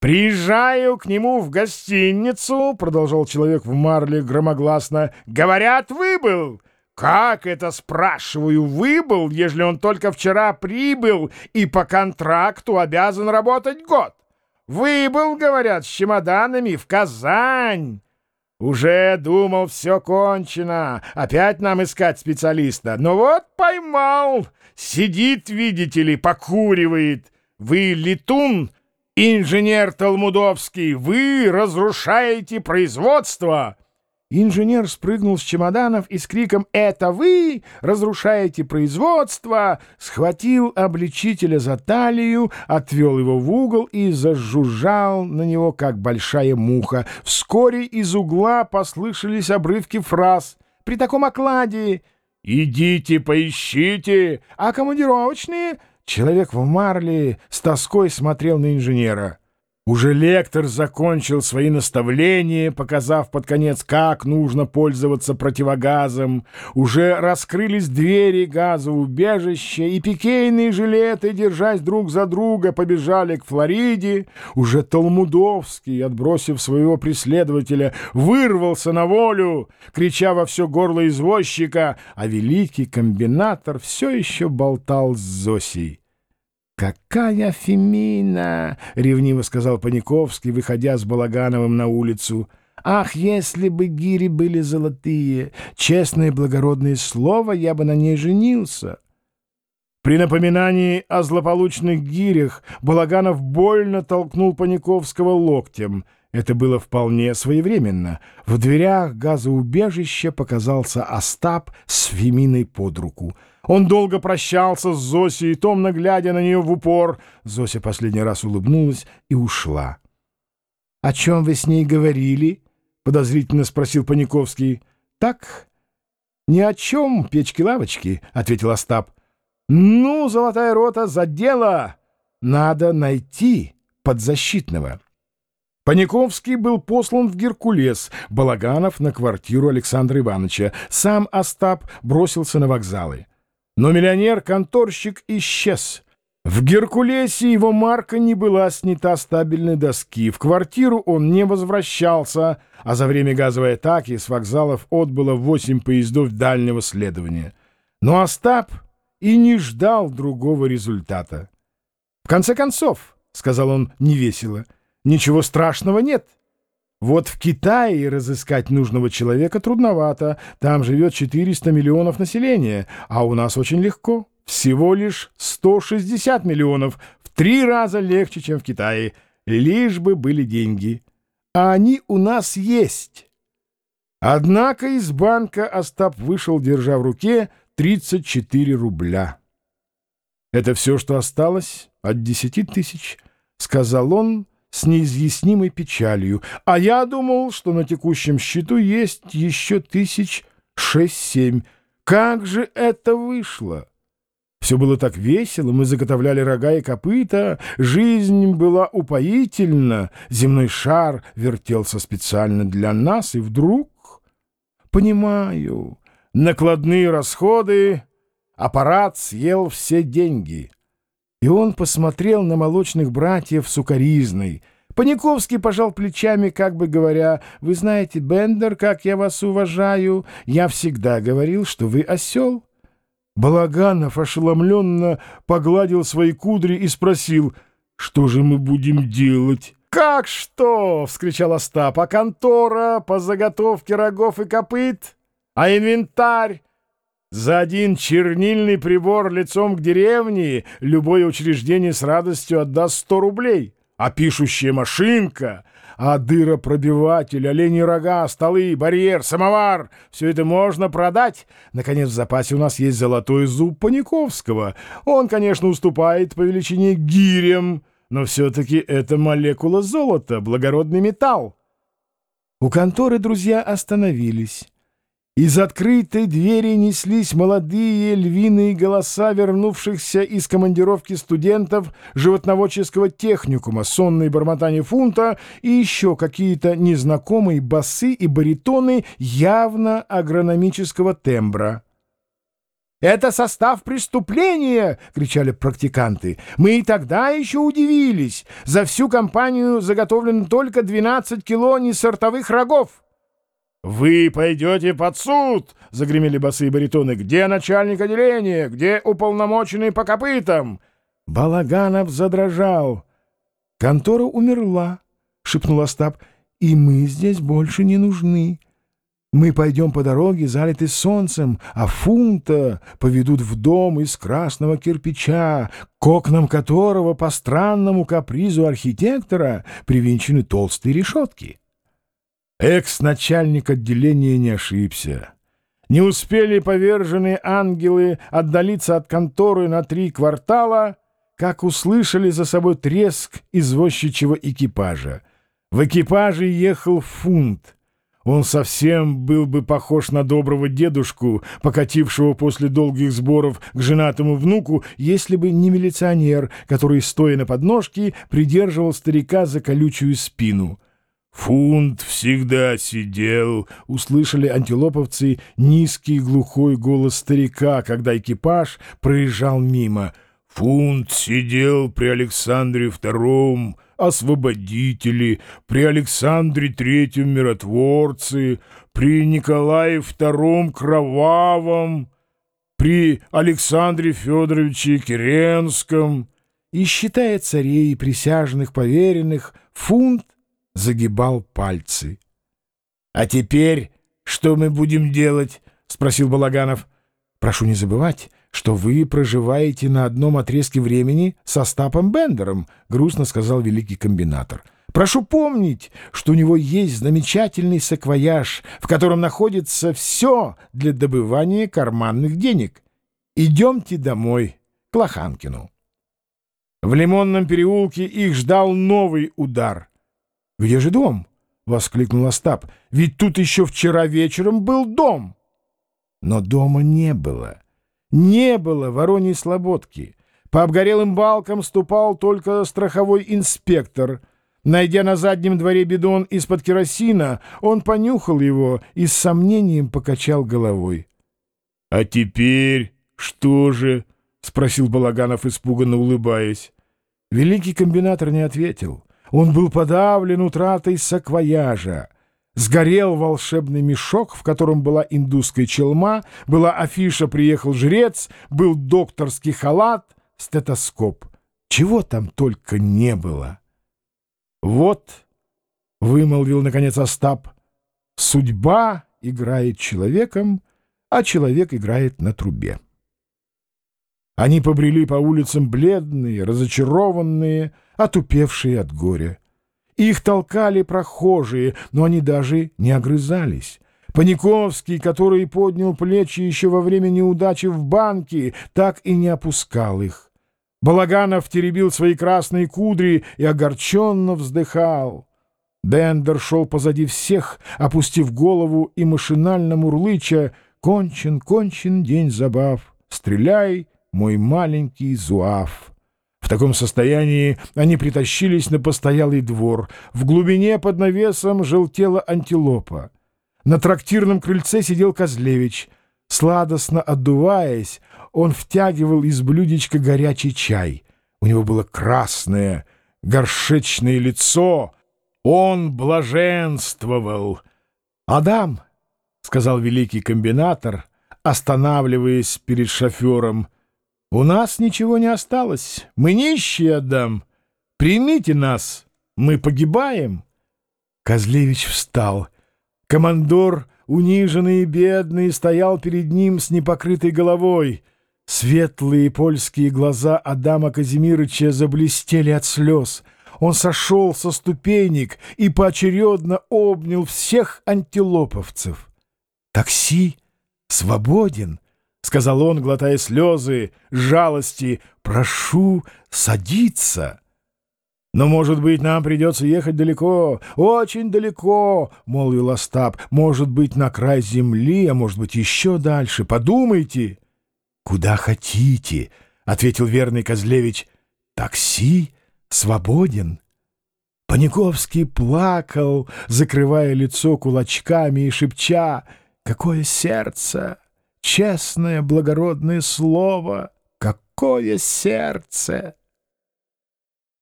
«Приезжаю к нему в гостиницу», — продолжал человек в марле громогласно. «Говорят, выбыл». «Как это, спрашиваю, выбыл, ежели он только вчера прибыл и по контракту обязан работать год? Выбыл, говорят, с чемоданами в Казань». «Уже думал, все кончено. Опять нам искать специалиста. Но вот поймал. Сидит, видите ли, покуривает. Вы летун?» «Инженер Талмудовский, вы разрушаете производство!» Инженер спрыгнул с чемоданов и с криком «Это вы разрушаете производство!» схватил обличителя за талию, отвел его в угол и зажужжал на него, как большая муха. Вскоре из угла послышались обрывки фраз. «При таком окладе...» «Идите, поищите!» «А командировочные...» Человек в марле с тоской смотрел на инженера. Уже лектор закончил свои наставления, показав под конец, как нужно пользоваться противогазом. Уже раскрылись двери газоубежища, и пикейные жилеты, держась друг за друга, побежали к Флориде. Уже Толмудовский, отбросив своего преследователя, вырвался на волю, крича во все горло извозчика, а великий комбинатор все еще болтал с Зосей. «Какая Фемина!» — ревниво сказал Паниковский, выходя с Балагановым на улицу. «Ах, если бы гири были золотые! Честное благородное слово, я бы на ней женился!» При напоминании о злополучных гирях Балаганов больно толкнул Паниковского локтем. Это было вполне своевременно. В дверях газоубежища показался Остап с Феминой под руку — он долго прощался с Зосей, томно глядя на нее в упор. Зося последний раз улыбнулась и ушла. — О чем вы с ней говорили? — подозрительно спросил Паниковский. — Так, ни о чем, печки-лавочки, — ответил Остап. — Ну, золотая рота, за дело! Надо найти подзащитного. Паниковский был послан в Геркулес, Балаганов — на квартиру Александра Ивановича. Сам Остап бросился на вокзалы. Но миллионер-конторщик исчез. В Геркулесе его марка не была снята с табельной доски. В квартиру он не возвращался, а за время газовой атаки с вокзалов отбыло восемь поездов дальнего следования. Но Остап и не ждал другого результата. «В конце концов», — сказал он невесело, — «ничего страшного нет». Вот в Китае разыскать нужного человека трудновато. Там живет 400 миллионов населения, а у нас очень легко. Всего лишь 160 миллионов. В три раза легче, чем в Китае. Лишь бы были деньги. А они у нас есть. Однако из банка Остап вышел, держа в руке 34 рубля. «Это все, что осталось от десяти тысяч», — сказал он, с неизъяснимой печалью, а я думал, что на текущем счету есть еще тысяч шесть-семь. Как же это вышло? Все было так весело, мы заготовляли рога и копыта, жизнь была упоительна, земной шар вертелся специально для нас, и вдруг... Понимаю, накладные расходы, аппарат съел все деньги — и он посмотрел на молочных братьев сукаризной. Паниковский пожал плечами, как бы говоря, «Вы знаете, Бендер, как я вас уважаю. Я всегда говорил, что вы осел». Балаганов ошеломленно погладил свои кудри и спросил, «Что же мы будем делать?» «Как что?» — вскричал Остап. «А контора по заготовке рогов и копыт? А инвентарь? За один чернильный прибор лицом к деревне любое учреждение с радостью отдаст сто рублей. А пишущая машинка, а дыропробиватель, олени рога, столы, барьер, самовар — все это можно продать. Наконец, в запасе у нас есть золотой зуб Паниковского. Он, конечно, уступает по величине гирям, но все-таки это молекула золота, благородный металл. У конторы друзья остановились. Из открытой двери неслись молодые львиные голоса вернувшихся из командировки студентов животноводческого техникума, сонные бормотания фунта и еще какие-то незнакомые басы и баритоны явно агрономического тембра. Это состав преступления!» — кричали практиканты. «Мы и тогда еще удивились. За всю компанию заготовлено только 12 кило несортовых рогов». «Вы пойдете под суд!» — загремели босые баритоны. «Где начальник отделения? Где уполномоченный по копытам?» Балаганов задрожал. «Контора умерла», — шепнул Остап, — «и мы здесь больше не нужны». Мы пойдем по дороге, залитой солнцем, а фунта поведут в дом из красного кирпича, к окнам которого по странному капризу архитектора привинчены толстые решетки. Экс-начальник отделения не ошибся. Не успели поверженные ангелы отдалиться от конторы на три квартала, как услышали за собой треск извозчичьего экипажа. В экипаже ехал фунт — он совсем был бы похож на доброго дедушку, покатившего после долгих сборов к женатому внуку, если бы не милиционер, который, стоя на подножке, придерживал старика за колючую спину. «Фунт всегда сидел», — услышали антилоповцы низкий глухой голос старика, когда экипаж проезжал мимо. «Фунт сидел при Александре II», освободители, при Александре Третьем миротворцы, при Николае Втором Кровавом, при Александре Федоровиче Керенском. И, считая царей и присяжных поверенных, фунт загибал пальцы. — А теперь что мы будем делать? — спросил Балаганов. — Прошу не забывать, что вы проживаете на одном отрезке времени со Стапом Бендером, — грустно сказал великий комбинатор. Прошу помнить, что у него есть замечательный саквояж, в котором находится все для добывания карманных денег. Идемте домой, к Лоханкину. В Лимонном переулке их ждал новый удар. — Где же дом? — воскликнул Остап. — Ведь тут еще вчера вечером был дом. Но дома не было. Не было Вороньей Слободки. По обгорелым балкам ступал только страховой инспектор. Найдя на заднем дворе бидон из-под керосина, он понюхал его и с сомнением покачал головой. — А теперь что же? — спросил Балаганов, испуганно улыбаясь. Великий комбинатор не ответил. Он был подавлен утратой саквояжа. Сгорел волшебный мешок, в котором была индусская челма, была афиша «Приехал жрец», был докторский халат, стетоскоп. Чего там только не было. «Вот», — вымолвил, наконец, Остап, — «судьба играет человеком, а человек играет на трубе». Они побрели по улицам бледные, разочарованные, отупевшие от горя. Их толкали прохожие, но они даже не огрызались. Паниковский, который поднял плечи еще во время неудачи в банке, так и не опускал их. Балаганов теребил свои красные кудри и огорченно вздыхал. Бендер шел позади всех, опустив голову и машинально мурлыча «Кончен, кончен день забав, стреляй, мой маленький зуав» таком состоянии они притащились на постоялый двор. В глубине под навесом желтела антилопа. На трактирном крыльце сидел Козлевич. Сладостно отдуваясь, он втягивал из блюдечка горячий чай. У него было красное, горшечное лицо. Он блаженствовал. «Адам», — сказал великий комбинатор, останавливаясь перед шофером, — у нас ничего не осталось. Мы нищие, Адам. Примите нас. Мы погибаем. Козлевич встал. Командор, униженный и бедный, стоял перед ним с непокрытой головой. Светлые польские глаза Адама Казимирыча заблестели от слез. Он сошел со ступенек и поочередно обнял всех антилоповцев. «Такси свободен!» — сказал он, глотая слезы, жалости, — прошу садиться. «Но, может быть, нам придется ехать далеко, очень далеко», — молвил Остап. «Может быть, на край земли, а может быть, еще дальше. Подумайте». «Куда хотите», — ответил верный Козлевич. «Такси свободен». Паниковский плакал, закрывая лицо кулачками и шепча «Какое сердце! Честное благородное слово, какое сердце!